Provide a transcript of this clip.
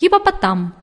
Гипопотам.